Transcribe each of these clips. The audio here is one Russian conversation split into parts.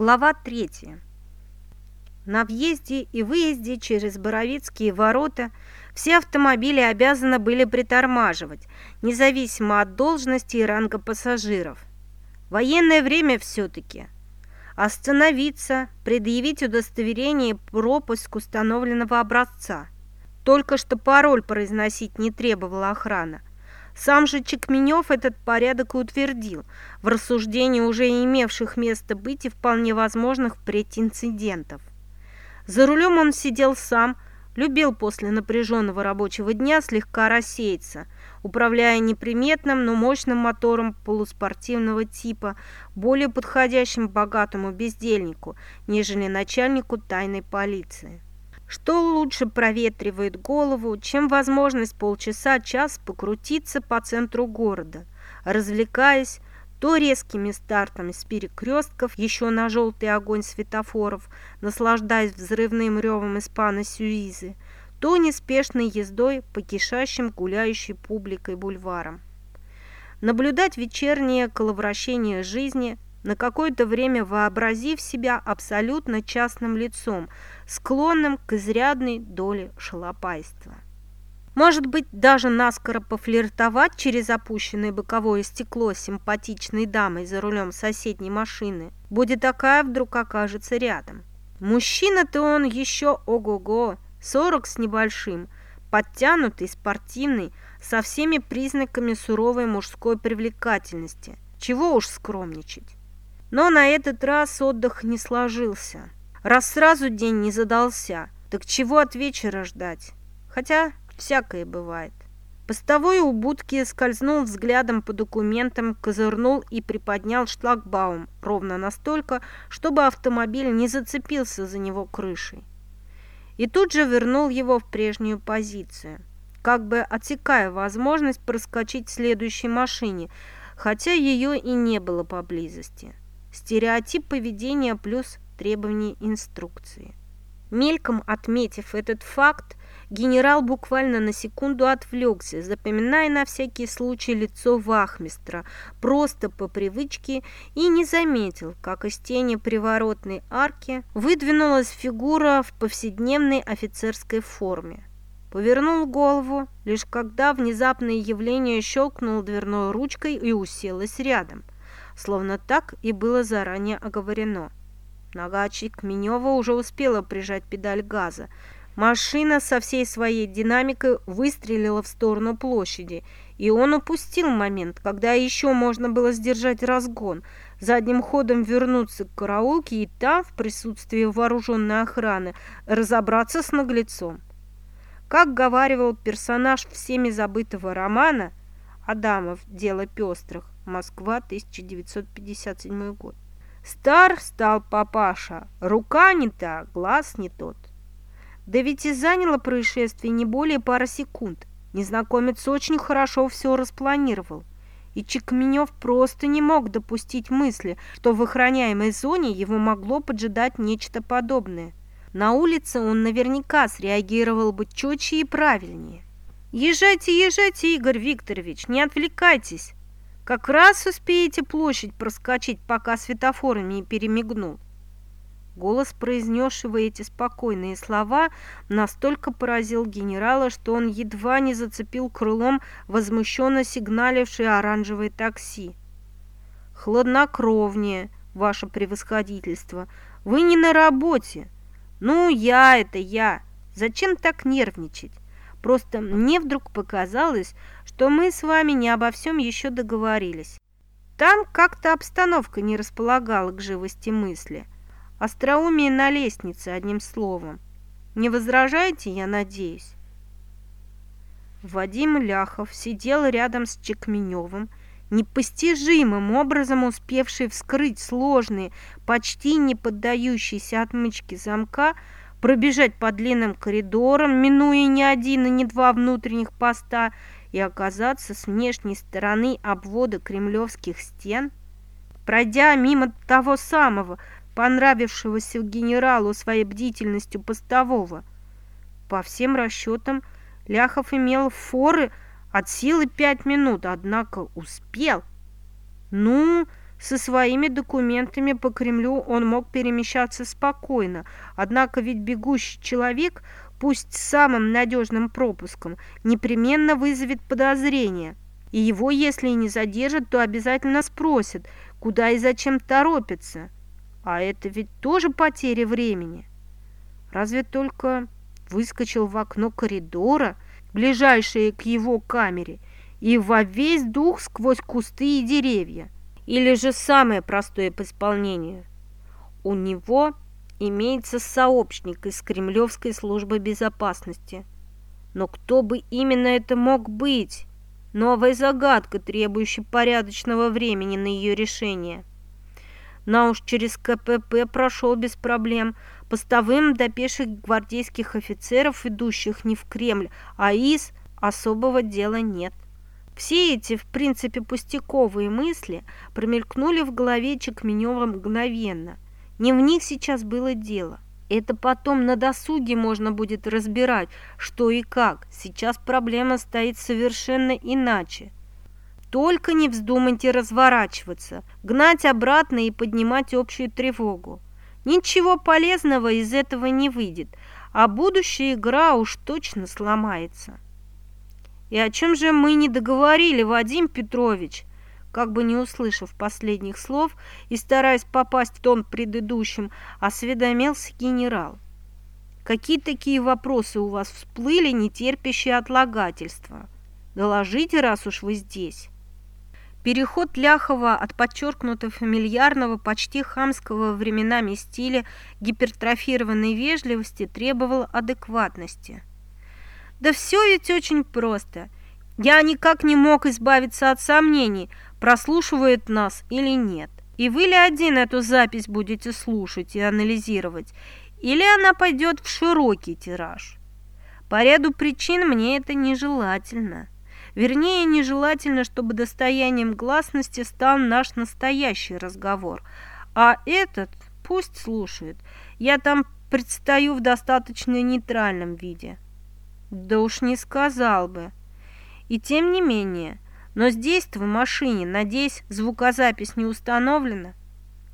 Глава 3. На въезде и выезде через Боровицкие ворота все автомобили обязаны были притормаживать, независимо от должности и ранга пассажиров. Военное время все-таки. Остановиться, предъявить удостоверение пропуск установленного образца. Только что пароль произносить не требовала охрана. Сам же Чекменев этот порядок и утвердил, в рассуждении уже имевших место быть и вполне возможных впредь инцидентов. За рулем он сидел сам, любил после напряженного рабочего дня слегка рассеяться, управляя неприметным, но мощным мотором полуспортивного типа, более подходящим богатому бездельнику, нежели начальнику тайной полиции. Что лучше проветривает голову, чем возможность полчаса-час покрутиться по центру города, развлекаясь то резкими стартами с перекрестков, еще на желтый огонь светофоров, наслаждаясь взрывным ревом испана Сюизы, то неспешной ездой по кишащим гуляющей публикой бульварам. Наблюдать вечернее коловращение жизни – на какое-то время вообразив себя абсолютно частным лицом, склонным к изрядной доле шалопайства. Может быть, даже наскоро пофлиртовать через опущенное боковое стекло симпатичной дамой за рулем соседней машины, будет такая вдруг окажется рядом. Мужчина-то он еще ого-го, сорок с небольшим, подтянутый, спортивный, со всеми признаками суровой мужской привлекательности. Чего уж скромничать. Но на этот раз отдых не сложился. Раз сразу день не задался, так чего от вечера ждать? Хотя всякое бывает. Постовой у будки скользнул взглядом по документам, козырнул и приподнял шлагбаум ровно настолько, чтобы автомобиль не зацепился за него крышей. И тут же вернул его в прежнюю позицию, как бы отсекая возможность проскочить следующей машине, хотя ее и не было поблизости. Стереотип поведения плюс требования инструкции. Мельком отметив этот факт, генерал буквально на секунду отвлекся, запоминая на всякий случай лицо вахмистра, просто по привычке, и не заметил, как из тени приворотной арки выдвинулась фигура в повседневной офицерской форме. Повернул голову, лишь когда внезапное явление щелкнул дверной ручкой и уселась рядом – словно так и было заранее оговорено. Нога Чикменева уже успела прижать педаль газа. Машина со всей своей динамикой выстрелила в сторону площади, и он упустил момент, когда еще можно было сдержать разгон, задним ходом вернуться к караулке и там, в присутствии вооруженной охраны, разобраться с наглецом. Как говаривал персонаж всеми забытого романа Адамов «Дело пестрых», Москва, 1957 год. Стар стал папаша, рука не та, глаз не тот. Да ведь и заняло происшествие не более пары секунд. Незнакомец очень хорошо все распланировал. И Чекменев просто не мог допустить мысли, что в охраняемой зоне его могло поджидать нечто подобное. На улице он наверняка среагировал бы четче и правильнее. «Езжайте, езжайте, Игорь Викторович, не отвлекайтесь!» Как раз успеете площадь проскочить, пока светофор не перемигнул. Голос, произнесшего эти спокойные слова, настолько поразил генерала, что он едва не зацепил крылом возмущенно сигналившее оранжевое такси. «Хладнокровнее, ваше превосходительство, вы не на работе. Ну, я это я. Зачем так нервничать? Просто мне вдруг показалось, что мы с вами не обо всем еще договорились. Там как-то обстановка не располагала к живости мысли. Остроумие на лестнице, одним словом. Не возражаете, я надеюсь? Вадим Ляхов сидел рядом с Чекменевым, непостижимым образом успевший вскрыть сложные, почти не поддающиеся отмычке замка, пробежать по длинным коридорам, минуя не один и не два внутренних поста, и оказаться с внешней стороны обвода кремлевских стен? Пройдя мимо того самого, понравившегося генералу своей бдительностью постового, по всем расчетам, Ляхов имел форы от силы пять минут, однако успел. Ну, Со своими документами по Кремлю он мог перемещаться спокойно, однако ведь бегущий человек, пусть с самым надежным пропуском, непременно вызовет подозрение. И его, если и не задержат, то обязательно спросят, куда и зачем торопится. А это ведь тоже потеря времени. Разве только выскочил в окно коридора, ближайшее к его камере, и во весь дух сквозь кусты и деревья. Или же самое простое по исполнению. У него имеется сообщник из Кремлевской службы безопасности. Но кто бы именно это мог быть? Новая загадка, требующая порядочного времени на ее решение. На уж через КПП прошел без проблем. Постовым до пеших гвардейских офицеров, идущих не в Кремль, а из особого дела нет. Все эти, в принципе, пустяковые мысли промелькнули в голове Чекменева мгновенно. Не в них сейчас было дело. Это потом на досуге можно будет разбирать, что и как. Сейчас проблема стоит совершенно иначе. Только не вздумайте разворачиваться, гнать обратно и поднимать общую тревогу. Ничего полезного из этого не выйдет, а будущая игра уж точно сломается. «И о чем же мы не договорили, Вадим Петрович?» Как бы не услышав последних слов и стараясь попасть в тон предыдущим, осведомился генерал. «Какие такие вопросы у вас всплыли, не терпящие отлагательства? Доложите, раз уж вы здесь». Переход Ляхова от подчеркнуто фамильярного, почти хамского временами стиля гипертрофированной вежливости требовал адекватности – да все ведь очень просто. Я никак не мог избавиться от сомнений, прослушивает нас или нет. И вы ли один эту запись будете слушать и анализировать, или она пойдет в широкий тираж? По ряду причин мне это нежелательно. Вернее, нежелательно, чтобы достоянием гласности стал наш настоящий разговор. А этот пусть слушает. Я там предстаю в достаточно нейтральном виде. Да уж не сказал бы. И тем не менее, но здесь в машине, надеюсь, звукозапись не установлена?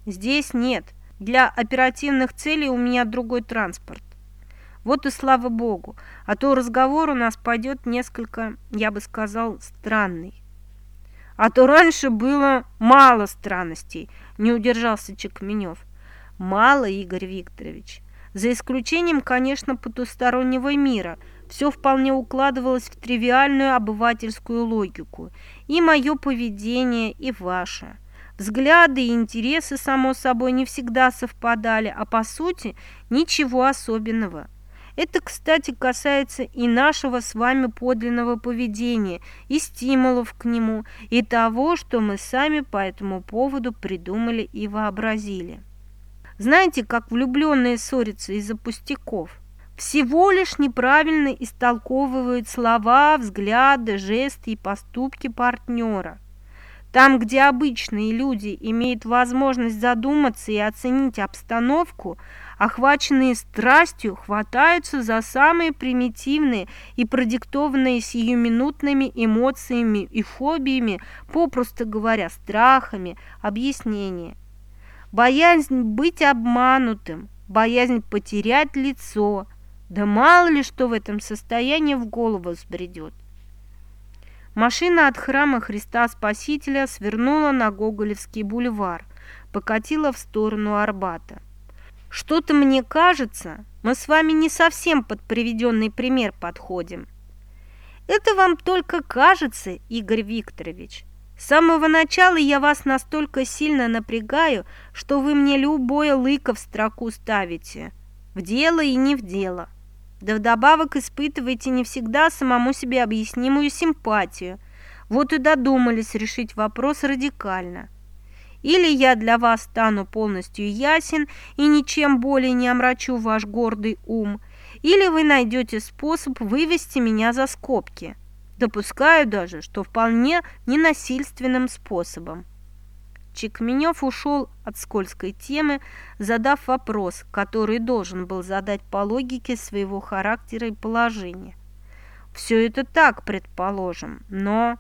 Здесь нет. Для оперативных целей у меня другой транспорт. Вот и слава богу, а то разговор у нас пойдет несколько, я бы сказал, странный. А то раньше было мало странностей, не удержался Чекменев. Мало, Игорь Викторович. За исключением, конечно, потустороннего мира – все вполне укладывалось в тривиальную обывательскую логику. И мое поведение, и ваше. Взгляды и интересы, само собой, не всегда совпадали, а по сути ничего особенного. Это, кстати, касается и нашего с вами подлинного поведения, и стимулов к нему, и того, что мы сами по этому поводу придумали и вообразили. Знаете, как влюбленные ссорятся из-за пустяков – всего лишь неправильно истолковывают слова, взгляды, жесты и поступки партнера. Там, где обычные люди имеют возможность задуматься и оценить обстановку, охваченные страстью, хватаются за самые примитивные и продиктованные сиюминутными эмоциями и фобиями, попросту говоря, страхами, объяснения. Боязнь быть обманутым, боязнь потерять лицо – да мало ли что в этом состоянии в голову взбредет. Машина от храма Христа Спасителя свернула на Гоголевский бульвар, покатила в сторону Арбата. Что-то мне кажется, мы с вами не совсем под приведенный пример подходим. Это вам только кажется, Игорь Викторович. С самого начала я вас настолько сильно напрягаю, что вы мне любое лыко в строку ставите. В дело и не в дело. Да вдобавок испытываете не всегда самому себе объяснимую симпатию. Вот и додумались решить вопрос радикально. Или я для вас стану полностью ясен и ничем более не омрачу ваш гордый ум, или вы найдете способ вывести меня за скобки. Допускаю даже, что вполне ненасильственным способом. Чекменев ушел от скользкой темы, задав вопрос, который должен был задать по логике своего характера и положения. Все это так, предположим, но...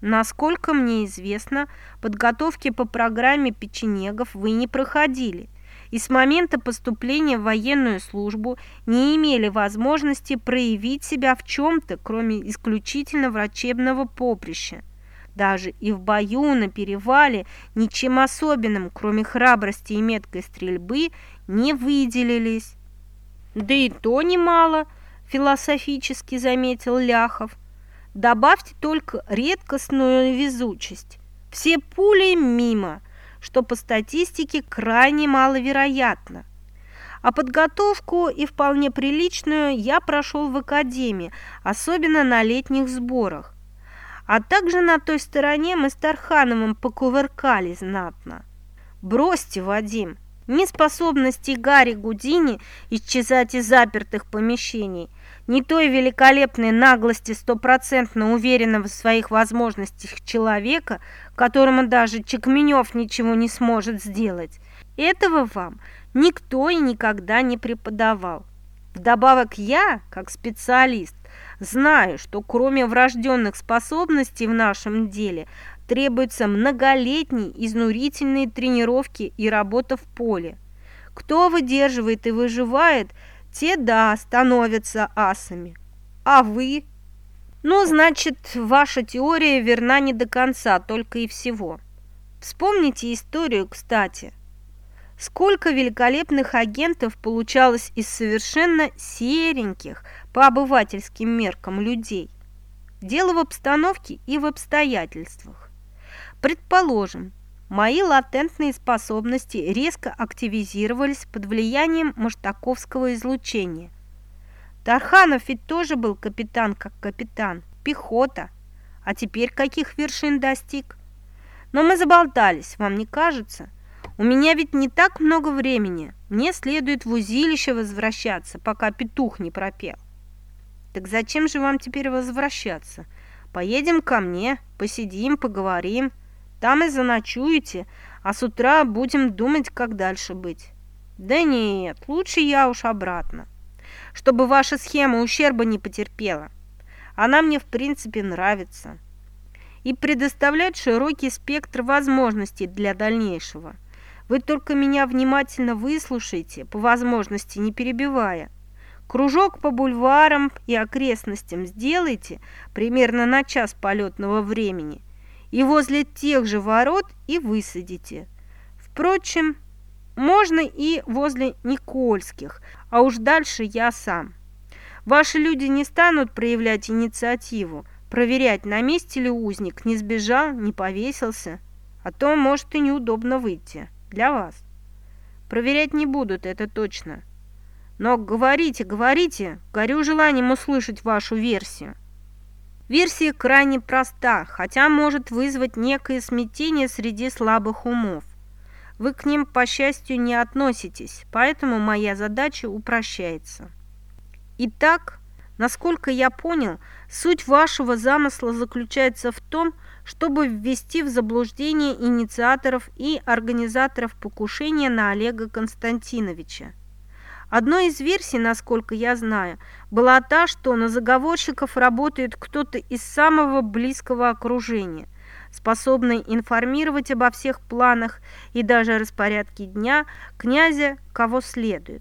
Насколько мне известно, подготовки по программе печенегов вы не проходили и с момента поступления в военную службу не имели возможности проявить себя в чем-то, кроме исключительно врачебного поприща. Даже и в бою на перевале ничем особенным, кроме храбрости и меткой стрельбы, не выделились. «Да и то немало», – философически заметил Ляхов. «Добавьте только редкостную везучесть. Все пули мимо, что по статистике крайне маловероятно. А подготовку и вполне приличную я прошел в академии, особенно на летних сборах. А также на той стороне мы с Тархановым покувыркали знатно. Бросьте, Вадим, неспособности Гарри Гудини исчезать из запертых помещений, не той великолепной наглости стопроцентно уверенного в своих возможностях человека, которому даже Чекменев ничего не сможет сделать. Этого вам никто и никогда не преподавал. Вдобавок я, как специалист, знаю, что кроме врожденных способностей в нашем деле требуются многолетние изнурительные тренировки и работа в поле. Кто выдерживает и выживает, те, да, становятся асами. А вы? Ну, значит, ваша теория верна не до конца, только и всего. Вспомните историю, кстати. Сколько великолепных агентов получалось из совершенно сереньких, по обывательским меркам людей. Дело в обстановке и в обстоятельствах. Предположим, мои латентные способности резко активизировались под влиянием маштаковского излучения. Тарханов ведь тоже был капитан как капитан, пехота, а теперь каких вершин достиг? Но мы заболтались, вам не кажется? У меня ведь не так много времени. Мне следует в узилище возвращаться, пока петух не пропел. Так зачем же вам теперь возвращаться? Поедем ко мне, посидим, поговорим. Там и заночуете, а с утра будем думать, как дальше быть. Да нет, лучше я уж обратно. Чтобы ваша схема ущерба не потерпела. Она мне, в принципе, нравится. И предоставляет широкий спектр возможностей для дальнейшего – вы только меня внимательно выслушайте, по возможности не перебивая. Кружок по бульварам и окрестностям сделайте примерно на час полетного времени и возле тех же ворот и высадите. Впрочем, можно и возле Никольских, а уж дальше я сам. Ваши люди не станут проявлять инициативу, проверять, на месте ли узник, не сбежал, не повесился, а то может и неудобно выйти. Для вас. Проверять не будут, это точно. Но говорите, говорите, горю желанием услышать вашу версию. Версия крайне проста, хотя может вызвать некое смятение среди слабых умов. Вы к ним, по счастью, не относитесь, поэтому моя задача упрощается. Итак, насколько я понял, суть вашего замысла заключается в том, чтобы ввести в заблуждение инициаторов и организаторов покушения на Олега Константиновича. Одной из версий, насколько я знаю, была та, что на заговорщиков работает кто-то из самого близкого окружения, способный информировать обо всех планах и даже распорядке дня князя, кого следует.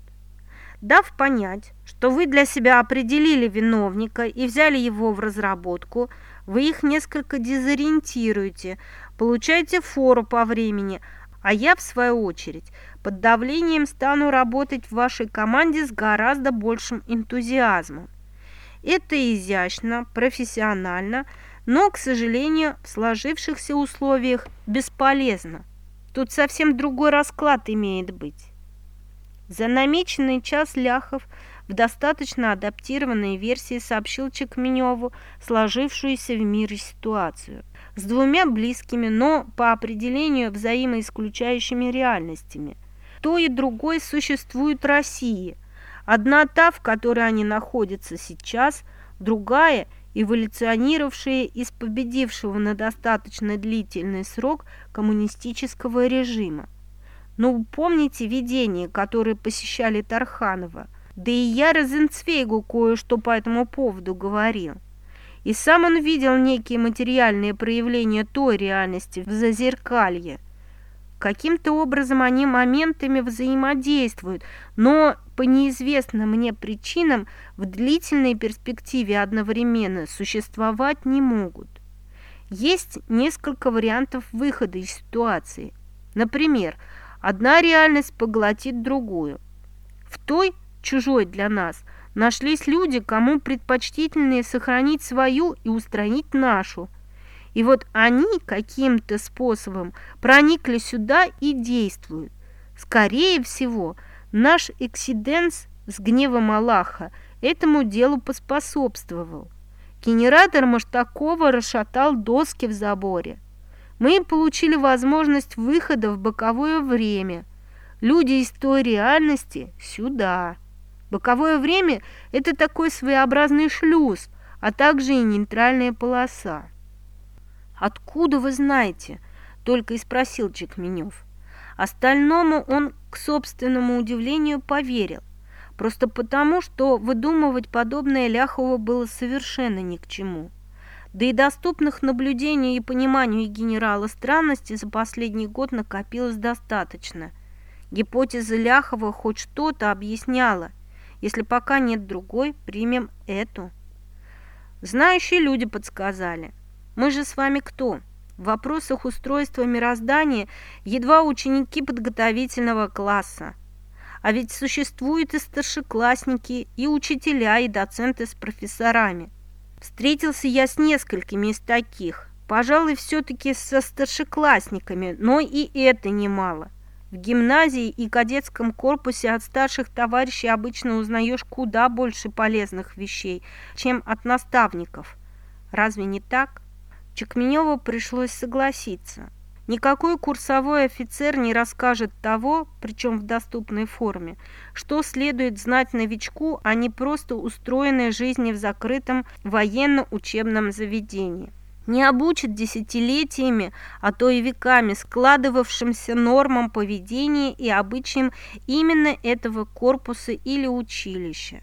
Дав понять, что вы для себя определили виновника и взяли его в разработку – вы их несколько дезориентируете, получаете фору по времени, а я, в свою очередь, под давлением стану работать в вашей команде с гораздо большим энтузиазмом. Это изящно, профессионально, но, к сожалению, в сложившихся условиях бесполезно. Тут совсем другой расклад имеет быть. За намеченный час Ляхов – в достаточно адаптированной версии сообщил Чекменеву сложившуюся в мире ситуацию с двумя близкими, но по определению взаимоисключающими реальностями. То и другой существует России. Одна та, в которой они находятся сейчас, другая – эволюционировавшая из победившего на достаточно длительный срок коммунистического режима. Но помните видения, которые посещали Тарханова – да и я Розенцвейгу кое-что по этому поводу говорил. И сам он видел некие материальные проявления той реальности в зазеркалье. Каким-то образом они моментами взаимодействуют, но по неизвестным мне причинам в длительной перспективе одновременно существовать не могут. Есть несколько вариантов выхода из ситуации. Например, одна реальность поглотит другую. В той, чужой для нас, нашлись люди, кому предпочтительнее сохранить свою и устранить нашу – и вот они каким-то способом проникли сюда и действуют. Скорее всего, наш эксиденс с гневом Аллаха этому делу поспособствовал. Генератор Маштакова расшатал доски в заборе. Мы получили возможность выхода в боковое время. Люди из той реальности сюда. Боковое время – это такой своеобразный шлюз, а также и нейтральная полоса. «Откуда вы знаете?» – только и спросил Чекменев. Остальному он, к собственному удивлению, поверил. Просто потому, что выдумывать подобное Ляхову было совершенно ни к чему. Да и доступных наблюдений и пониманию генерала странности за последний год накопилось достаточно. Гипотеза Ляхова хоть что-то объясняла. Если пока нет другой, примем эту. Знающие люди подсказали. Мы же с вами кто? В вопросах устройства мироздания едва ученики подготовительного класса. А ведь существуют и старшеклассники, и учителя, и доценты с профессорами. Встретился я с несколькими из таких. Пожалуй, все-таки со старшеклассниками, но и это немало. В гимназии и кадетском корпусе от старших товарищей обычно узнаешь куда больше полезных вещей, чем от наставников. Разве не так? Чекменеву пришлось согласиться. Никакой курсовой офицер не расскажет того, причем в доступной форме, что следует знать новичку, а не просто устроенной жизни в закрытом военно-учебном заведении. Не обучит десятилетиями, а то и веками складывавшимся нормам поведения и обычаям именно этого корпуса или училища.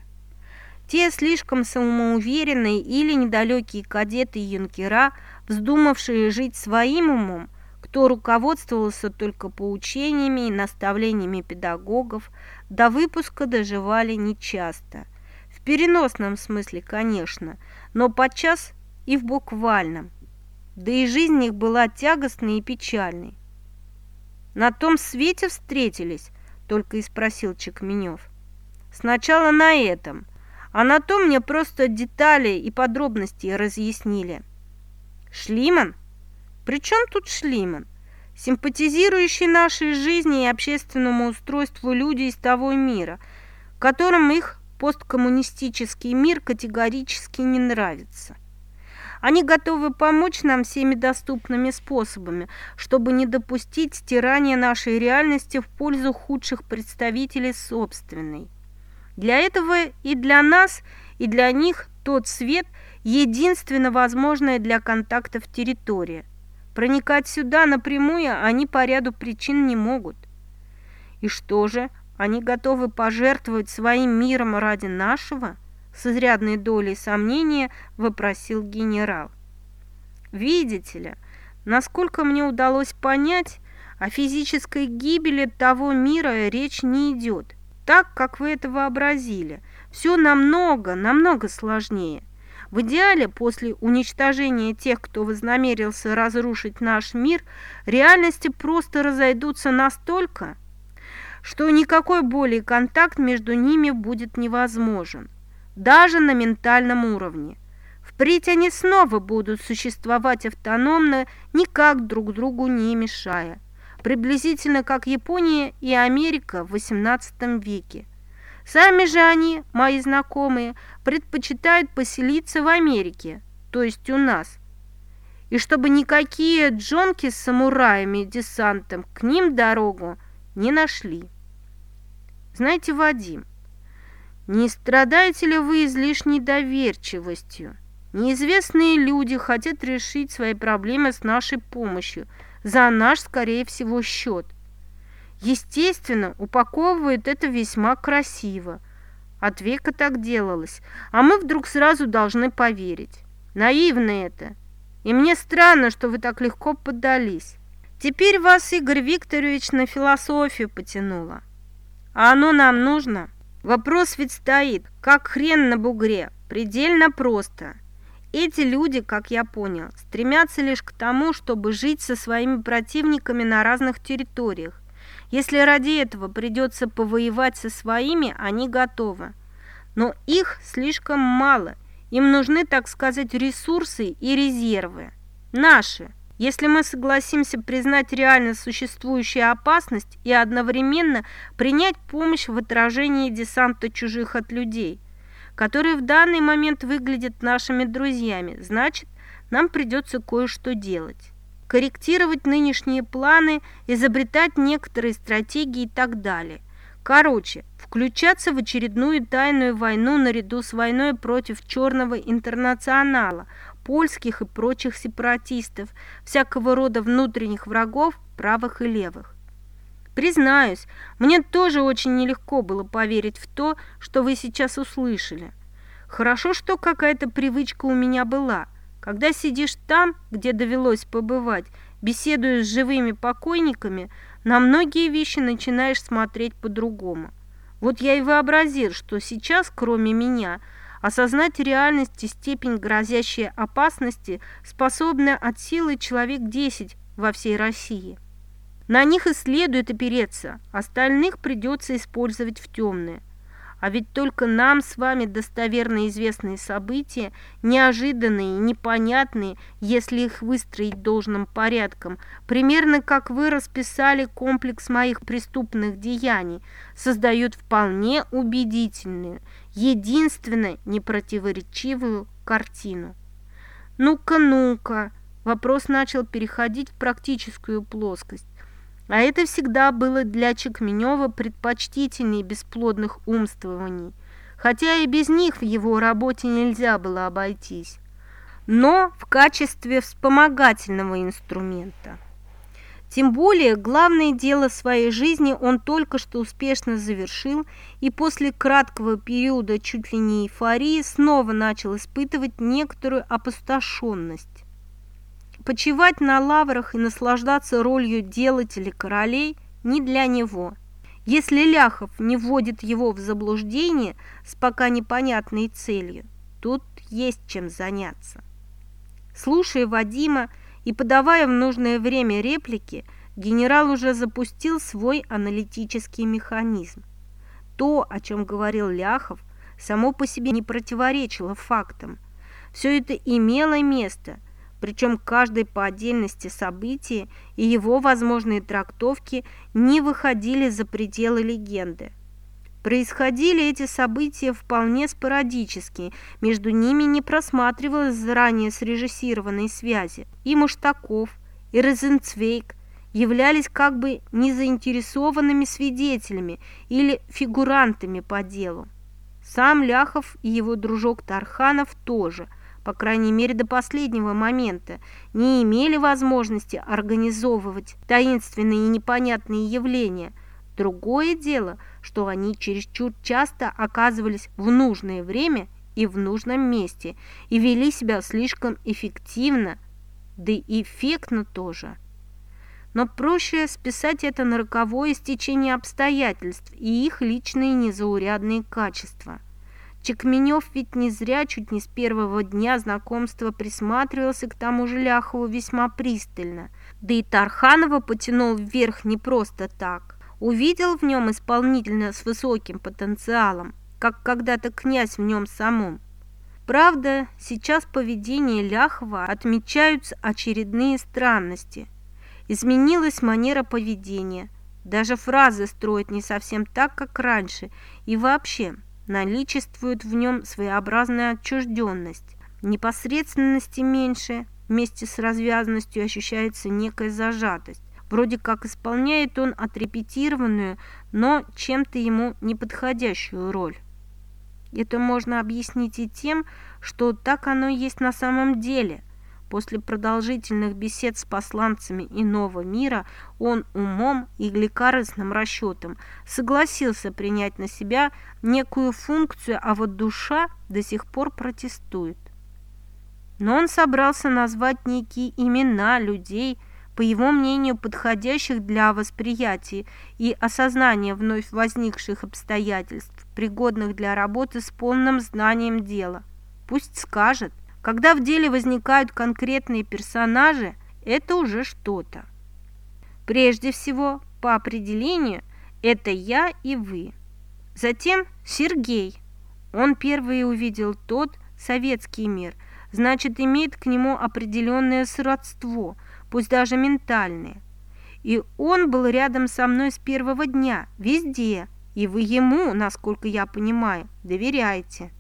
Те слишком самоуверенные или недалекие кадеты юнкера – вздумавшие жить своим умом, кто руководствовался только поучениями и наставлениями педагогов, до выпуска доживали нечасто. В переносном смысле, конечно, но подчас и в буквальном. Да и жизнь их была тягостной и печальной. «На том свете встретились?» – только и спросил Чекменев. «Сначала на этом, а на том мне просто детали и подробности разъяснили». Шлиман? При чем тут Шлиман? Симпатизирующие нашей жизни и общественному устройству люди из того мира, которым их посткоммунистический мир категорически не нравится. Они готовы помочь нам всеми доступными способами, чтобы не допустить стирания нашей реальности в пользу худших представителей собственной. Для этого и для нас, и для них тот свет – единственно возможная для контактов территория. Проникать сюда напрямую они по ряду причин не могут. И что же, они готовы пожертвовать своим миром ради нашего? С изрядной долей сомнения вопросил генерал. Видите ли, насколько мне удалось понять, о физической гибели того мира речь не идет, так, как вы это вообразили. Все намного, намного сложнее – в идеале, после уничтожения тех, кто вознамерился разрушить наш мир, реальности просто разойдутся настолько, что никакой более контакт между ними будет невозможен, даже на ментальном уровне. Впредь они снова будут существовать автономно, никак друг другу не мешая, приблизительно как Япония и Америка в XVIII веке. Сами же они, мои знакомые, предпочитают поселиться в Америке, то есть у нас. И чтобы никакие джонки с самураями десантом к ним дорогу не нашли. Знаете, Вадим, не страдаете ли вы излишней доверчивостью? Неизвестные люди хотят решить свои проблемы с нашей помощью, за наш, скорее всего, счет. Естественно, упаковывают это весьма красиво. От века так делалось, а мы вдруг сразу должны поверить. Наивно это. И мне странно, что вы так легко поддались. Теперь вас, Игорь Викторович, на философию потянуло. А оно нам нужно? Вопрос ведь стоит, как хрен на бугре, предельно просто. Эти люди, как я понял, стремятся лишь к тому, чтобы жить со своими противниками на разных территориях. Если ради этого придется повоевать со своими, они готовы. Но их слишком мало. Им нужны, так сказать, ресурсы и резервы. Наши. Если мы согласимся признать реально существующую опасность и одновременно принять помощь в отражении десанта чужих от людей – которые в данный момент выглядят нашими друзьями, значит, нам придется кое-что делать. Корректировать нынешние планы, изобретать некоторые стратегии и так далее. Короче, включаться в очередную тайную войну наряду с войной против черного интернационала, польских и прочих сепаратистов, всякого рода внутренних врагов, правых и левых. Признаюсь, мне тоже очень нелегко было поверить в то, что вы сейчас услышали. Хорошо, что какая-то привычка у меня была. Когда сидишь там, где довелось побывать, беседуя с живыми покойниками, на многие вещи начинаешь смотреть по-другому. Вот я и вообразил, что сейчас, кроме меня, осознать реальность и степень грозящей опасности способны от силы человек 10 во всей России. На них и следует опереться, остальных придется использовать в темное. А ведь только нам с вами достоверно известные события, неожиданные, непонятные, если их выстроить должным порядком, примерно как вы расписали комплекс моих преступных деяний, создают вполне убедительную, единственно непротиворечивую картину. Ну-ка, ну-ка, вопрос начал переходить в практическую плоскость. А это всегда было для Чекменева предпочтительнее бесплодных умствований, хотя и без них в его работе нельзя было обойтись, но в качестве вспомогательного инструмента. Тем более, главное дело своей жизни он только что успешно завершил и после краткого периода чуть ли не эйфории снова начал испытывать некоторую опустошенность. Почивать на лаврах и наслаждаться ролью делателей королей не для него. Если Ляхов не вводит его в заблуждение с пока непонятной целью, тут есть чем заняться. Слушая Вадима и подавая в нужное время реплики, генерал уже запустил свой аналитический механизм. То, о чем говорил Ляхов, само по себе не противоречило фактам. Все это имело место, причем каждое по отдельности событие и его возможные трактовки не выходили за пределы легенды. Происходили эти события вполне спорадически, между ними не просматривалось заранее срежиссированной связи. И Муштаков, и Розенцвейк являлись как бы незаинтересованными свидетелями или фигурантами по делу. Сам Ляхов и его дружок Тарханов тоже – по крайней мере до последнего момента, не имели возможности организовывать таинственные и непонятные явления. Другое дело, что они чересчур часто оказывались в нужное время и в нужном месте и вели себя слишком эффективно, да и эффектно тоже. Но проще списать это на роковое стечение обстоятельств и их личные незаурядные качества – Чекменев ведь не зря чуть не с первого дня знакомства присматривался к тому же Ляхову весьма пристально. Да и Тарханова потянул вверх не просто так. Увидел в нем исполнительно с высоким потенциалом, как когда-то князь в нем самом. Правда, сейчас поведение Ляхова отмечаются очередные странности. Изменилась манера поведения. Даже фразы строят не совсем так, как раньше. И вообще, наличествует в нем своеобразная отчужденность. Непосредственности меньше, вместе с развязанностью ощущается некая зажатость. Вроде как исполняет он отрепетированную, но чем-то ему неподходящую роль. Это можно объяснить и тем, что так оно есть на самом деле – После продолжительных бесед с посланцами иного мира он умом и лекарственным расчетом согласился принять на себя некую функцию, а вот душа до сих пор протестует. Но он собрался назвать некие имена людей, по его мнению, подходящих для восприятия и осознания вновь возникших обстоятельств, пригодных для работы с полным знанием дела. Пусть скажет, когда в деле возникают конкретные персонажи, это уже что-то. Прежде всего, по определению, это я и вы. Затем Сергей. Он первый увидел тот советский мир, значит, имеет к нему определенное сродство, пусть даже ментальное. И он был рядом со мной с первого дня, везде, и вы ему, насколько я понимаю, доверяете.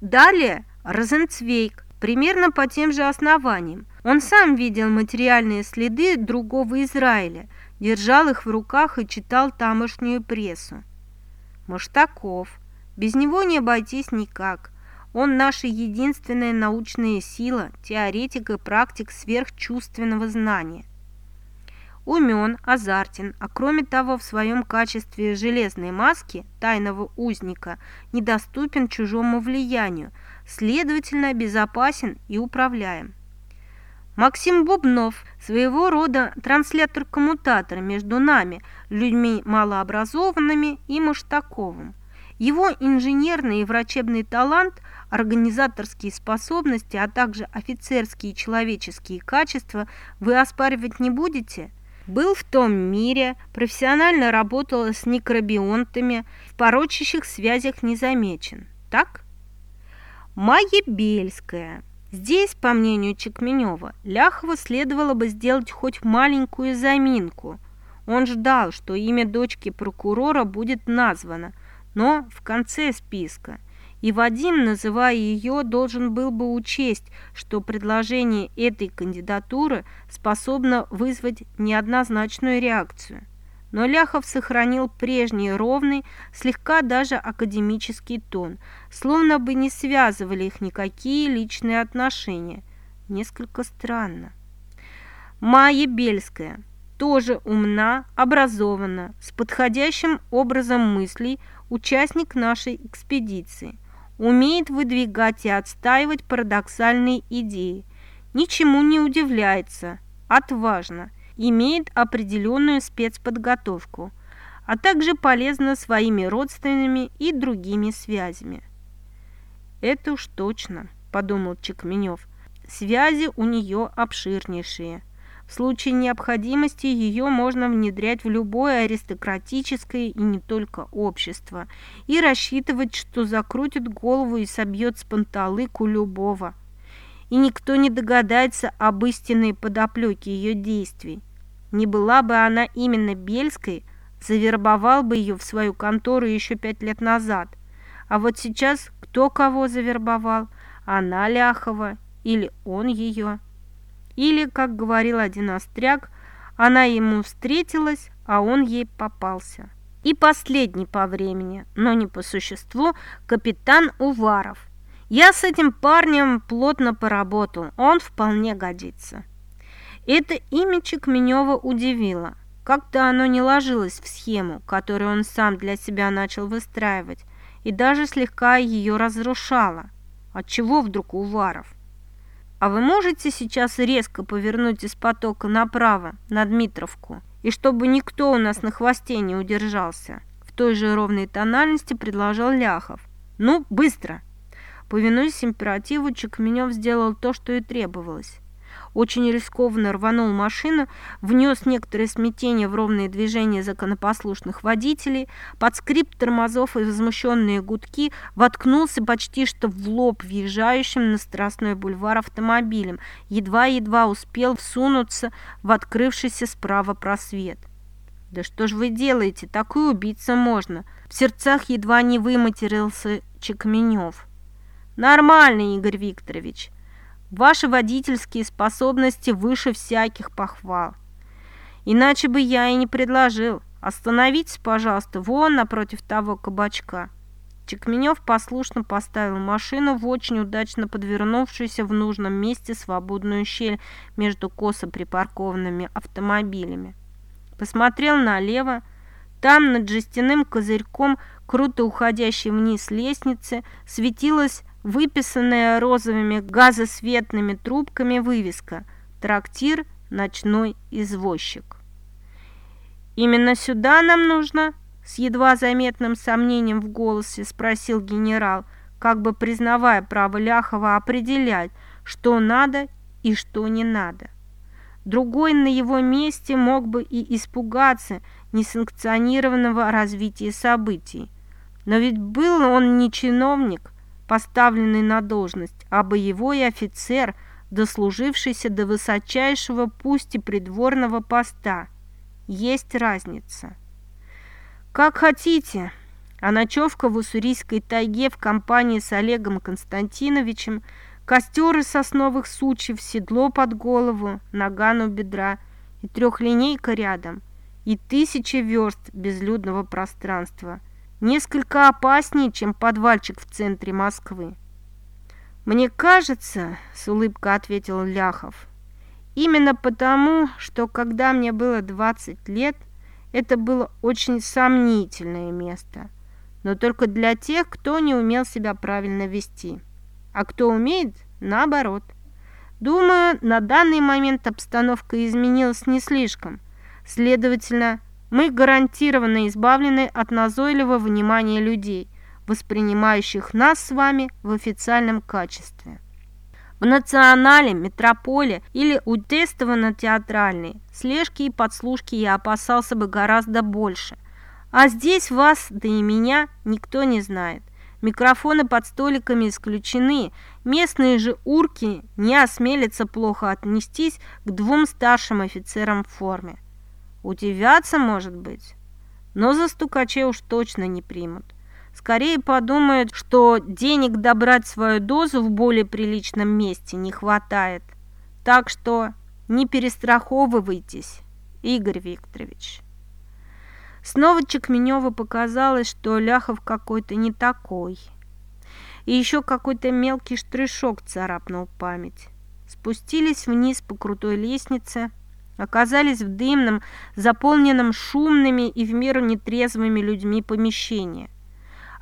Далее Розенцвейк, примерно по тем же основаниям. Он сам видел материальные следы другого Израиля, держал их в руках и читал тамошнюю прессу. Маштаков. Без него не обойтись никак. Он наша единственная научная сила, теоретик и практик сверхчувственного знания. Умен, азартен, а кроме того в своем качестве железной маски, тайного узника, недоступен чужому влиянию, следовательно, безопасен и управляем. Максим Бубнов, своего рода транслятор-коммутатор между нами, людьми малообразованными и Маштаковым. Его инженерный и врачебный талант, организаторские способности, а также офицерские человеческие качества вы оспаривать не будете? Был в том мире, профессионально работал с микробионтами, в порочащих связях не замечен. Так? Майя Бельская – Здесь, по мнению Чекменева, Ляхова следовало бы сделать хоть маленькую заминку. Он ждал, что имя дочки прокурора будет названо, но в конце списка. И Вадим, называя ее, должен был бы учесть, что предложение этой кандидатуры способно вызвать неоднозначную реакцию но Ляхов сохранил прежний ровный, слегка даже академический тон, словно бы не связывали их никакие личные отношения. Несколько странно. Майя Бельская тоже умна, образована, с подходящим образом мыслей, участник нашей экспедиции, умеет выдвигать и отстаивать парадоксальные идеи, ничему не удивляется, отважна – имеет определенную спецподготовку, а также полезна своими родственными и другими связями. «Это уж точно», – подумал Чекменев, – «связи у нее обширнейшие». В случае необходимости ее можно внедрять в любое аристократическое и не только общество и рассчитывать, что закрутит голову и собьет с панталыку любого. И никто не догадается об истинной подоплеке ее действий. Не была бы она именно Бельской, завербовал бы ее в свою контору еще пять лет назад. А вот сейчас кто кого завербовал? Она Ляхова или он ее? Или, как говорил один остряк, она ему встретилась, а он ей попался. И последний по времени, но не по существу, капитан Уваров. Я с этим парнем плотно поработал, он вполне годится. Это имя Чекменева удивило. Как-то оно не ложилось в схему, которую он сам для себя начал выстраивать, и даже слегка ее разрушало. Отчего вдруг Уваров? А вы можете сейчас резко повернуть из потока направо, на Дмитровку, и чтобы никто у нас на хвосте не удержался? В той же ровной тональности предложил Ляхов. Ну, быстро! Повинуясь императиву, Чекменев сделал то, что и требовалось очень рискованно рванул машину, внес некоторое смятение в ровные движения законопослушных водителей, под скрип тормозов и возмущенные гудки воткнулся почти что в лоб въезжающим на Страстной бульвар автомобилем, едва-едва успел всунуться в открывшийся справа просвет. «Да что ж вы делаете? Такую убиться можно!» В сердцах едва не выматерился Чекменев. «Нормально, Игорь Викторович!» Ваши водительские способности выше всяких похвал. Иначе бы я и не предложил. Остановитесь, пожалуйста, вон напротив того кабачка». Чекменев послушно поставил машину в очень удачно подвернувшуюся в нужном месте свободную щель между косо припаркованными автомобилями. Посмотрел налево. Там над жестяным козырьком, круто уходящей вниз лестницы, светилась выписанная розовыми газосветными трубками вывеска «Трактир ночной извозчик». «Именно сюда нам нужно?» С едва заметным сомнением в голосе спросил генерал, как бы признавая право Ляхова определять, что надо и что не надо. Другой на его месте мог бы и испугаться несанкционированного развития событий. Но ведь был он не чиновник, поставленный на должность, а боевой офицер, дослужившийся до высочайшего, пусть и придворного поста. Есть разница. Как хотите. А ночевка в Уссурийской тайге в компании с Олегом Константиновичем, костер из сосновых сучьев, седло под голову, наган у бедра и трехлинейка рядом, и тысячи верст безлюдного пространства. Несколько опаснее, чем подвальчик в центре Москвы. «Мне кажется, — с улыбкой ответил Ляхов, — именно потому, что когда мне было 20 лет — это было очень сомнительное место, но только для тех, кто не умел себя правильно вести. А кто умеет, наоборот. Думаю, на данный момент обстановка изменилась не слишком. Следовательно, мы гарантированно избавлены от назойливого внимания людей, воспринимающих нас с вами в официальном качестве. В национале, метрополе или у Тестова театральной слежки и подслушки я опасался бы гораздо больше. А здесь вас, да и меня, никто не знает. Микрофоны под столиками исключены. Местные же урки не осмелятся плохо отнестись к двум старшим офицерам в форме. Удивятся, может быть, но за стукачей уж точно не примут. Скорее подумают, что денег добрать свою дозу в более приличном месте не хватает. Так что не перестраховывайтесь, Игорь Викторович. Снова Чекменеву показалось, что Ляхов какой-то не такой. И еще какой-то мелкий штришок царапнул память. Спустились вниз по крутой лестнице, оказались в дымном, заполненном шумными и в меру нетрезвыми людьми помещении –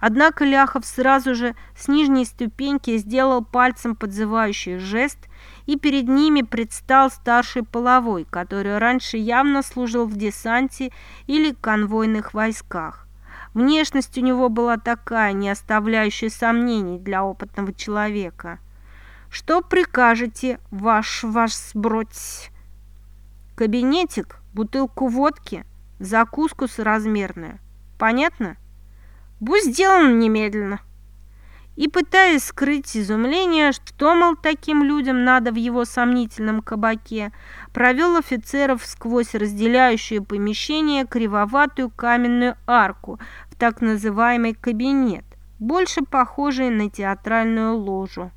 Однако Ляхов сразу же с нижней ступеньки сделал пальцем подзывающий жест, и перед ними предстал старший половой, который раньше явно служил в десанте или конвойных войсках. Внешность у него была такая, не оставляющая сомнений для опытного человека. «Что прикажете, ваш ваш сбродь?» «Кабинетик, бутылку водки, закуску соразмерную. Понятно?» Будь сделан немедленно. И пытаясь скрыть изумление, что, мол, таким людям надо в его сомнительном кабаке, провел офицеров сквозь разделяющее помещение кривоватую каменную арку в так называемый кабинет, больше похожий на театральную ложу.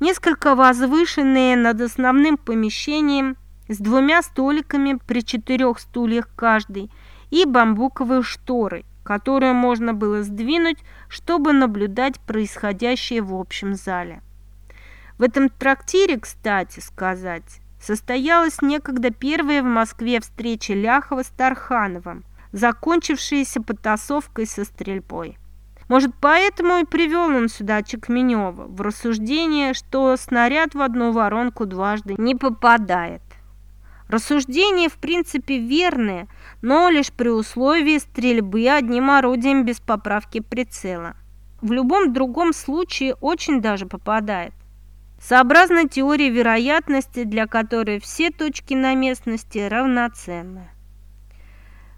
Несколько возвышенные над основным помещением с двумя столиками при четырех стульях каждый и бамбуковой шторой, которую можно было сдвинуть, чтобы наблюдать происходящее в общем зале. В этом трактире, кстати сказать, состоялась некогда первая в Москве встреча Ляхова с Тархановым, закончившаяся потасовкой со стрельбой. Может, поэтому и привел он сюда Чекменева в рассуждение, что снаряд в одну воронку дважды не попадает. Рассуждение, в принципе, верное, но лишь при условии стрельбы одним орудием без поправки прицела. В любом другом случае очень даже попадает. Сообразно теории вероятности, для которой все точки на местности равноценны.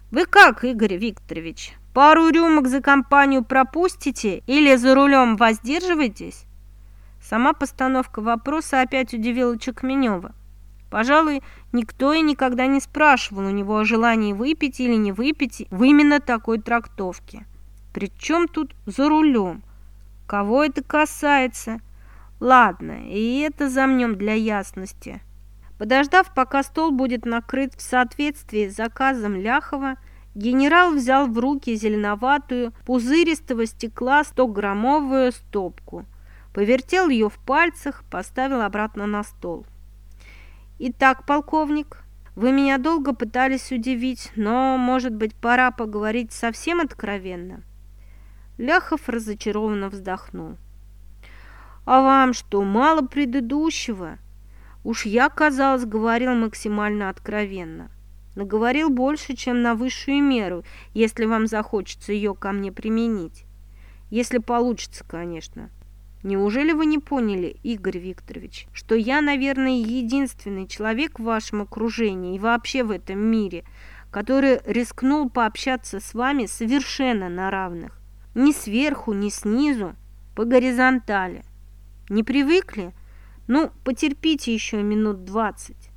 Вы как, Игорь Викторович, пару рюмок за компанию пропустите или за рулем воздерживаетесь? Сама постановка вопроса опять удивила Чекменева. Пожалуй, никто и никогда не спрашивал у него о желании выпить или не выпить в именно такой трактовке. Причем тут за рулем? Кого это касается? Ладно, и это замнем для ясности. Подождав, пока стол будет накрыт в соответствии с заказом Ляхова, генерал взял в руки зеленоватую, пузыристого стекла 100-граммовую стопку, повертел ее в пальцах, поставил обратно на стол. «Итак, полковник, вы меня долго пытались удивить, но, может быть, пора поговорить совсем откровенно?» Ляхов разочарованно вздохнул. А вам что, мало предыдущего? Уж я, казалось, говорил максимально откровенно. Наговорил больше, чем на высшую меру, если вам захочется ее ко мне применить. Если получится, конечно. Неужели вы не поняли, Игорь Викторович, что я, наверное, единственный человек в вашем окружении и вообще в этом мире, который рискнул пообщаться с вами совершенно на равных? Ни сверху, ни снизу, по горизонтали. Не привыкли? Ну, потерпите еще минут двадцать.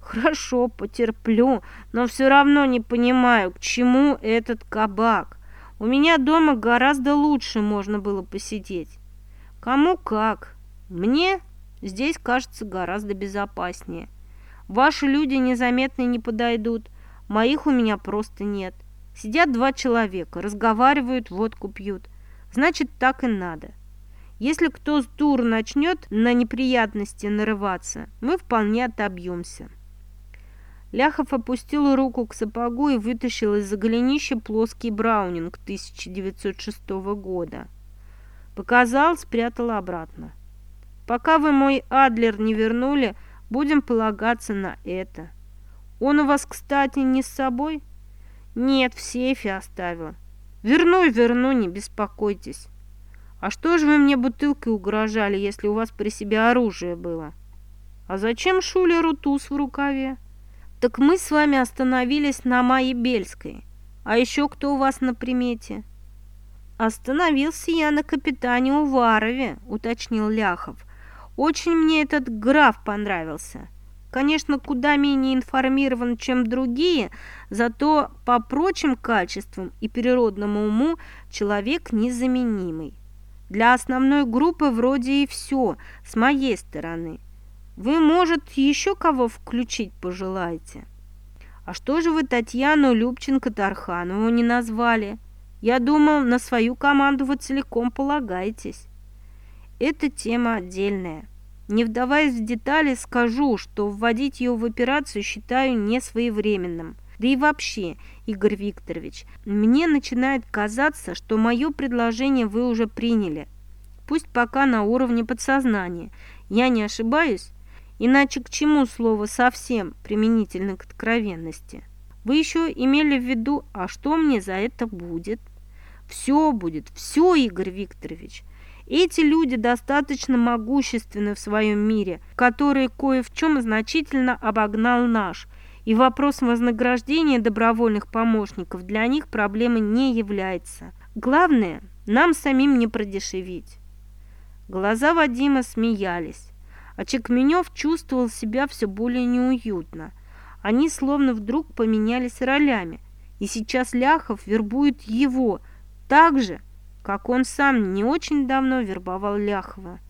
Хорошо, потерплю, но все равно не понимаю, к чему этот кабак. У меня дома гораздо лучше можно было посидеть. Кому как. Мне здесь кажется гораздо безопаснее. Ваши люди незаметно не подойдут, моих у меня просто нет. Сидят два человека, разговаривают, водку пьют. Значит, так и надо. Если кто с дур начнет на неприятности нарываться, мы вполне отобьемся. Ляхов опустил руку к сапогу и вытащил из-за голенища плоский браунинг 1906 года. Показал, спрятал обратно. Пока вы мой Адлер не вернули, будем полагаться на это. Он у вас, кстати, не с собой? Нет, в сейфе оставил. Верну, верну, не беспокойтесь. А что же вы мне бутылкой угрожали, если у вас при себе оружие было? А зачем шулеру туз в рукаве? Так мы с вами остановились на Майе Бельской. А еще кто у вас на примете? Остановился я на капитане Уварове, уточнил Ляхов. Очень мне этот граф понравился. Конечно, куда менее информирован, чем другие, зато по прочим качествам и природному уму человек незаменимый. Для основной группы вроде и все, с моей стороны. Вы, может, еще кого включить пожелаете? А что же вы Татьяну Любченко-Тарханову не назвали? Я думал, на свою команду вы целиком полагаетесь. Это тема отдельная. Не вдаваясь в детали, скажу, что вводить ее в операцию считаю несвоевременным. Да и вообще, Игорь Викторович, мне начинает казаться, что мое предложение вы уже приняли. Пусть пока на уровне подсознания. Я не ошибаюсь? Иначе к чему слово «совсем» применительно к откровенности? Вы еще имели в виду, а что мне за это будет? Все будет, все, Игорь Викторович. Эти люди достаточно могущественны в своем мире, который кое в чем значительно обогнал наш, и вопрос вознаграждения добровольных помощников для них проблемой не является. Главное, нам самим не продешевить. Глаза Вадима смеялись. А Чекменев чувствовал себя все более неуютно. Они словно вдруг поменялись ролями, и сейчас Ляхов вербует его так же, как он сам не очень давно вербовал Ляхова.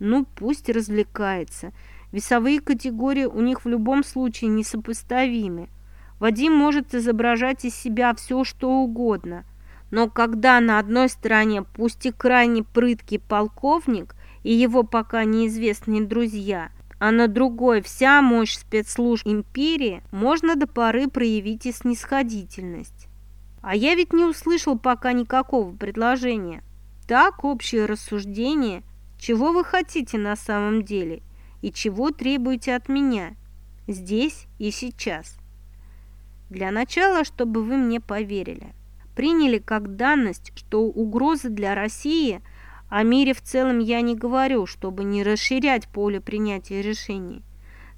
Ну, пусть развлекается. Весовые категории у них в любом случае несопоставимы. Вадим может изображать из себя все, что угодно. Но когда на одной стороне, пусть и крайне прыткий полковник, и его пока неизвестные друзья, а на другой вся мощь спецслужб империи, можно до поры проявить и снисходительность. А я ведь не услышал пока никакого предложения. Так, общее рассуждение, чего вы хотите на самом деле и чего требуете от меня, здесь и сейчас. Для начала, чтобы вы мне поверили. Приняли как данность, что угрозы для России – о мире в целом я не говорю, чтобы не расширять поле принятия решений.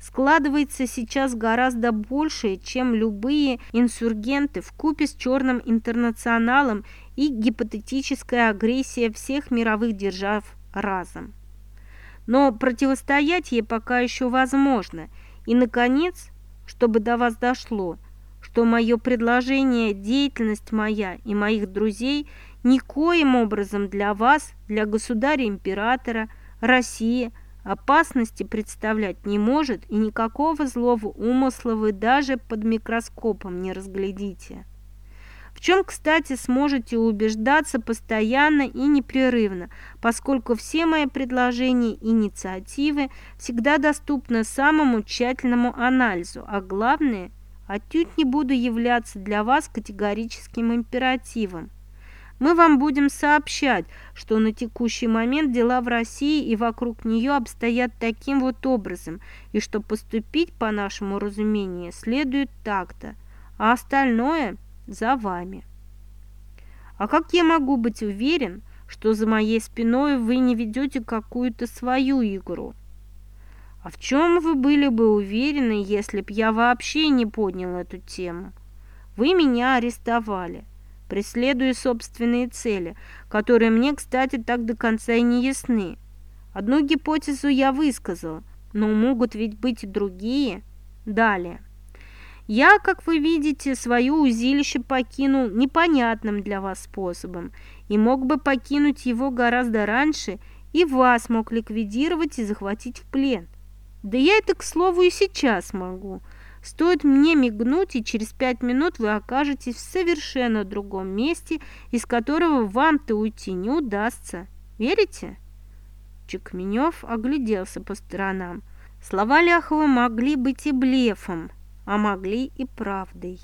Складывается сейчас гораздо больше, чем любые инсургенты в купе с черным интернационалом и гипотетическая агрессия всех мировых держав разом. Но противостоять ей пока еще возможно. И, наконец, чтобы до вас дошло, что мое предложение, деятельность моя и моих друзей – никоим образом для вас, для государя-императора, России опасности представлять не может и никакого злого умысла вы даже под микроскопом не разглядите. В чем, кстати, сможете убеждаться постоянно и непрерывно, поскольку все мои предложения и инициативы всегда доступны самому тщательному анализу, а главное, отнюдь не буду являться для вас категорическим императивом. Мы вам будем сообщать, что на текущий момент дела в России и вокруг нее обстоят таким вот образом, и что поступить, по нашему разумению, следует так-то, а остальное за вами. А как я могу быть уверен, что за моей спиной вы не ведете какую-то свою игру? А в чем вы были бы уверены, если б я вообще не поднял эту тему? Вы меня арестовали преследуя собственные цели, которые мне, кстати, так до конца и не ясны. Одну гипотезу я высказал, но могут ведь быть и другие. Далее. Я, как вы видите, свое узилище покинул непонятным для вас способом и мог бы покинуть его гораздо раньше и вас мог ликвидировать и захватить в плен. Да я это, к слову, и сейчас могу – Стоит мне мигнуть, и через пять минут вы окажетесь в совершенно другом месте, из которого вам-то уйти не удастся. Верите?» Чекменев огляделся по сторонам. Слова Ляхова могли быть и блефом, а могли и правдой.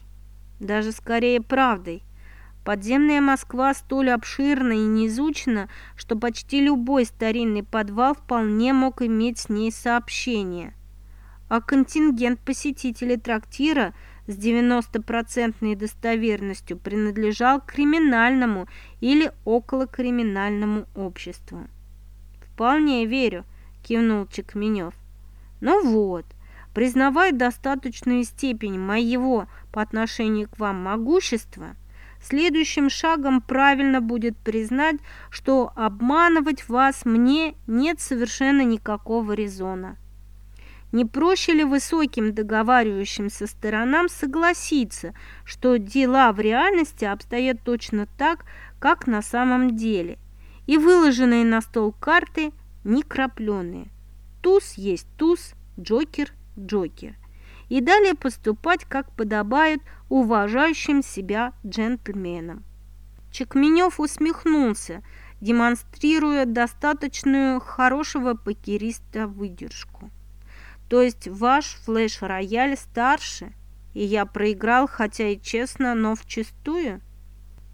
Даже скорее правдой. Подземная Москва столь обширна и неизучена, что почти любой старинный подвал вполне мог иметь с ней сообщение – а контингент посетителей трактира с 90% достоверностью принадлежал криминальному или околокриминальному обществу. «Вполне верю», – кивнул Чекменев. «Ну вот, признавая достаточную степень моего по отношению к вам могущества, следующим шагом правильно будет признать, что обманывать вас мне нет совершенно никакого резона». Не проще ли высоким договаривающимся сторонам согласиться, что дела в реальности обстоят точно так, как на самом деле, и выложенные на стол карты не крапленые. Туз есть туз, джокер – джокер. И далее поступать, как подобает уважающим себя джентльменам. Чекменев усмехнулся, демонстрируя достаточную хорошего покериста выдержку. То есть ваш флеш-рояль старше, и я проиграл, хотя и честно, но вчистую?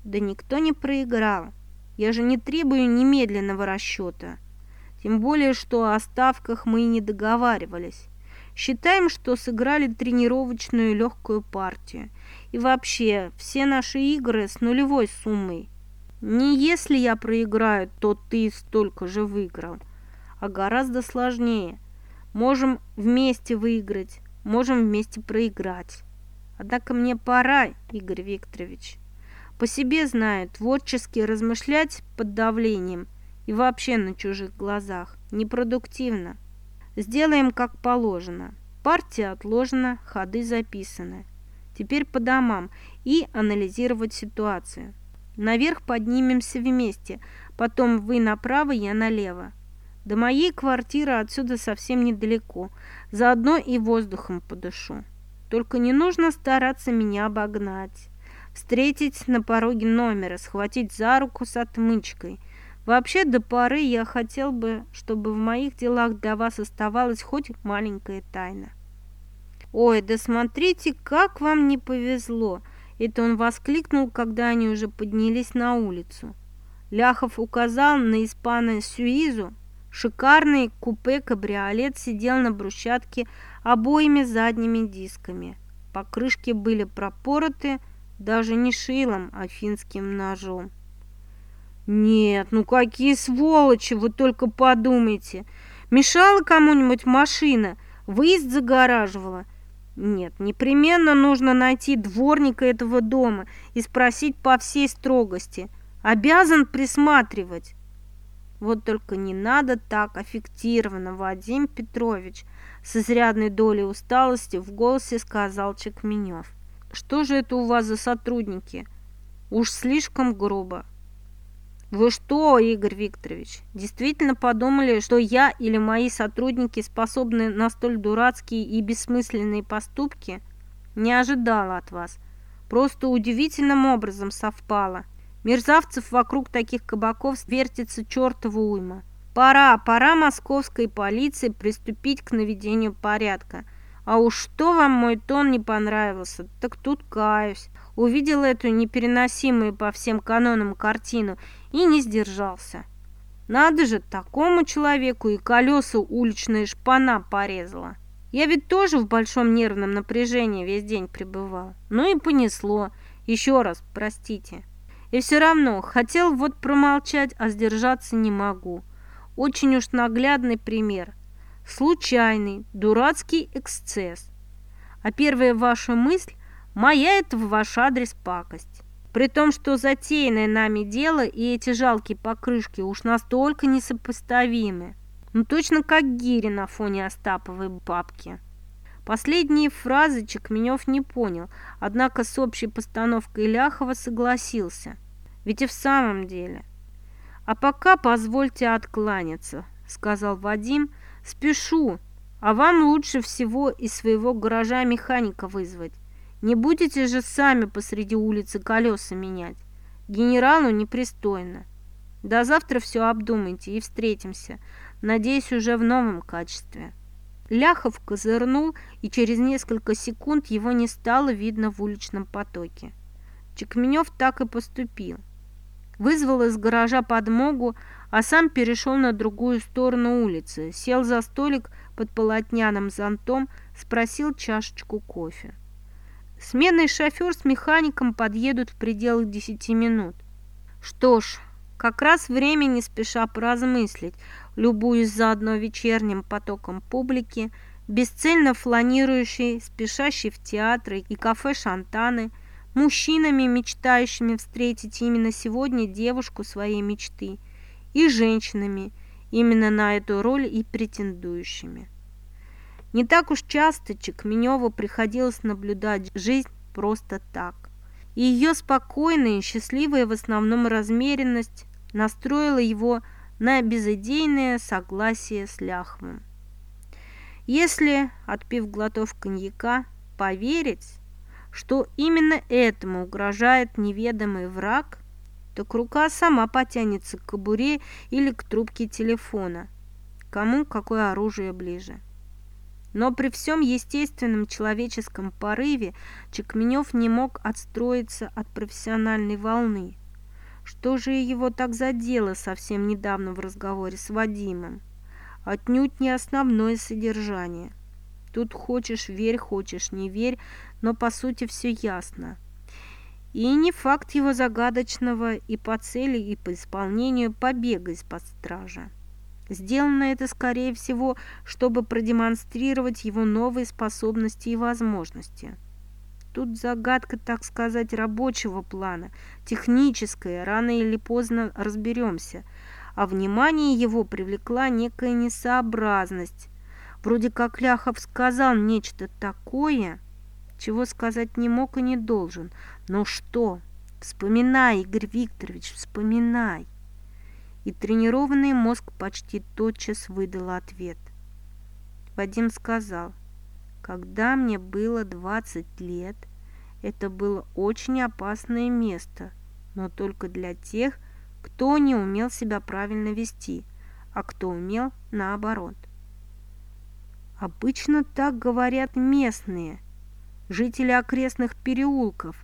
Да никто не проиграл. Я же не требую немедленного расчета. Тем более, что о ставках мы и не договаривались. Считаем, что сыграли тренировочную легкую партию. И вообще, все наши игры с нулевой суммой. Не если я проиграю, то ты столько же выиграл, а гораздо сложнее. Можем вместе выиграть, можем вместе проиграть. Однако мне пора, Игорь Викторович. По себе знаю, творчески размышлять под давлением и вообще на чужих глазах непродуктивно. Сделаем как положено. Партия отложена, ходы записаны. Теперь по домам и анализировать ситуацию. Наверх поднимемся вместе, потом вы направо, я налево. До моей квартиры отсюда совсем недалеко, заодно и воздухом подышу. Только не нужно стараться меня обогнать. Встретить на пороге номера, схватить за руку с отмычкой. Вообще, до поры я хотел бы, чтобы в моих делах для вас оставалась хоть маленькая тайна. «Ой, да смотрите, как вам не повезло!» Это он воскликнул, когда они уже поднялись на улицу. Ляхов указал на испана Сюизу, Шикарный купе-кабриолет сидел на брусчатке обоими задними дисками. Покрышки были пропороты даже не шилом, а финским ножом. «Нет, ну какие сволочи, вы только подумайте! Мешала кому-нибудь машина, выезд загораживала. Нет, непременно нужно найти дворника этого дома и спросить по всей строгости. Обязан присматривать». Вот только не надо так аффектированно, Вадим Петрович, с изрядной долей усталости в голосе сказал Чекменев. Что же это у вас за сотрудники? Уж слишком грубо. Вы что, Игорь Викторович, действительно подумали, что я или мои сотрудники способны на столь дурацкие и бессмысленные поступки? Не ожидала от вас. Просто удивительным образом совпало. Мерзавцев вокруг таких кабаков вертится чертова уйма. Пора, пора московской полиции приступить к наведению порядка. А уж что вам мой тон не понравился, так тут каюсь. увидел эту непереносимую по всем канонам картину и не сдержался. Надо же, такому человеку и колеса уличная шпана порезала. Я ведь тоже в большом нервном напряжении весь день пребывал. Ну и понесло. Еще раз, простите. И все равно, хотел вот промолчать, а сдержаться не могу. Очень уж наглядный пример. Случайный, дурацкий эксцесс. А первая ваша мысль – моя это в ваш адрес пакость. При том, что затеянное нами дело и эти жалкие покрышки уж настолько несопоставимы. Ну точно как гири на фоне Остаповой бабки. Последние фразы Чекменев не понял, однако с общей постановкой Ляхова согласился. Ведь и в самом деле. «А пока позвольте откланяться», — сказал Вадим. «Спешу, а вам лучше всего из своего гаража механика вызвать. Не будете же сами посреди улицы колеса менять. Генералу непристойно. До завтра все обдумайте и встретимся. Надеюсь, уже в новом качестве». Ляхов козырнул, и через несколько секунд его не стало видно в уличном потоке. Чекменев так и поступил. Вызвал из гаража подмогу, а сам перешел на другую сторону улицы, сел за столик под полотняным зонтом, спросил чашечку кофе. Сменный шофер с механиком подъедут в пределах десяти минут. Что ж, как раз время не спеша поразмыслить, любуясь заодно вечерним потоком публики, бесцельно фланирующей, спешащей в театры и кафе «Шантаны», мужчинами, мечтающими встретить именно сегодня девушку своей мечты, и женщинами, именно на эту роль и претендующими. Не так уж часто Чекменеву приходилось наблюдать жизнь просто так. И ее спокойная и счастливая в основном размеренность настроила его на безыдейное согласие с Ляховым. Если, отпив глотов коньяка, поверить, что именно этому угрожает неведомый враг, то рука сама потянется к кобуре или к трубке телефона. Кому какое оружие ближе. Но при всем естественном человеческом порыве Чекменев не мог отстроиться от профессиональной волны. Что же его так задело совсем недавно в разговоре с Вадимом? Отнюдь не основное содержание. Тут хочешь верь, хочешь не верь, но по сути все ясно. И не факт его загадочного и по цели, и по исполнению побега из-под стража. Сделано это, скорее всего, чтобы продемонстрировать его новые способности и возможности. Тут загадка, так сказать, рабочего плана, техническая, рано или поздно разберемся. А внимание его привлекла некая несообразность. Вроде как Ляхов сказал нечто такое, чего сказать не мог и не должен. Но что? Вспоминай, Игорь Викторович, вспоминай. И тренированный мозг почти тотчас выдал ответ. Вадим сказал, когда мне было 20 лет, это было очень опасное место, но только для тех, кто не умел себя правильно вести, а кто умел наоборот. Обычно так говорят местные, жители окрестных переулков,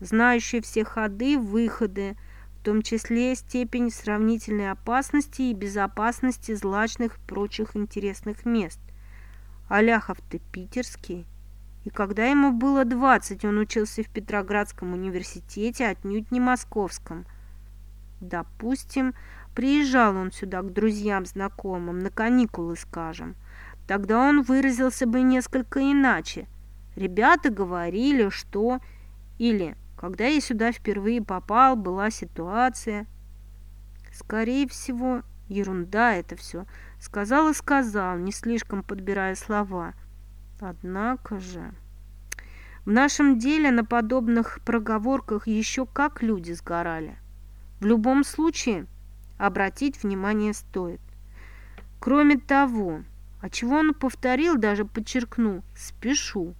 знающие все ходы, выходы, в том числе степень сравнительной опасности и безопасности злачных и прочих интересных мест. Аляхов-то питерский. И когда ему было 20, он учился в Петроградском университете, отнюдь не московском. Допустим, приезжал он сюда к друзьям, знакомым, на каникулы, скажем. Тогда он выразился бы несколько иначе. Ребята говорили, что... Или, когда я сюда впервые попал, была ситуация... Скорее всего, ерунда это все. Сказал и сказал, не слишком подбирая слова. Однако же... В нашем деле на подобных проговорках еще как люди сгорали. В любом случае, обратить внимание стоит. Кроме того, а чего он повторил, даже подчеркнул, спешу.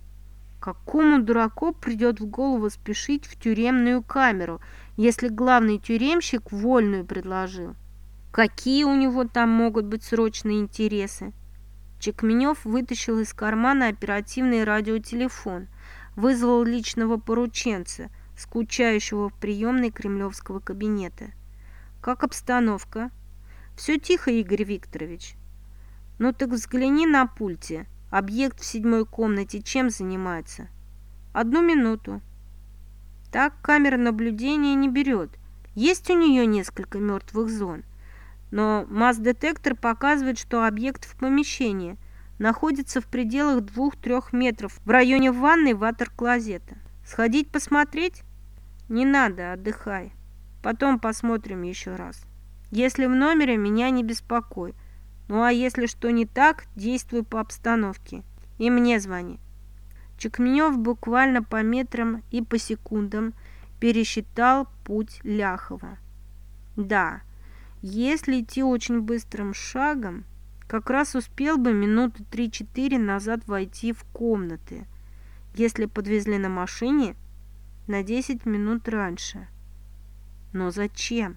Какому дураку придет в голову спешить в тюремную камеру, если главный тюремщик вольную предложил? Какие у него там могут быть срочные интересы? Чекменев вытащил из кармана оперативный радиотелефон, вызвал личного порученца, скучающего в приемной кремлевского кабинета. «Как обстановка?» «Все тихо, Игорь Викторович». «Ну так взгляни на пульте. Объект в седьмой комнате чем занимается?» «Одну минуту». Так камера наблюдения не берет. Есть у нее несколько мертвых зон. Но масс-детектор показывает, что объект в помещении находится в пределах 2-3 метров в районе ванной ватер-клозета. Сходить посмотреть? Не надо, отдыхай. Потом посмотрим еще раз. Если в номере, меня не беспокой. Ну а если что не так, действуй по обстановке. И мне звони. Чекменев буквально по метрам и по секундам пересчитал путь Ляхова. Да, если идти очень быстрым шагом, как раз успел бы минуты три-четыре назад войти в комнаты, если подвезли на машине на 10 минут раньше. Но зачем?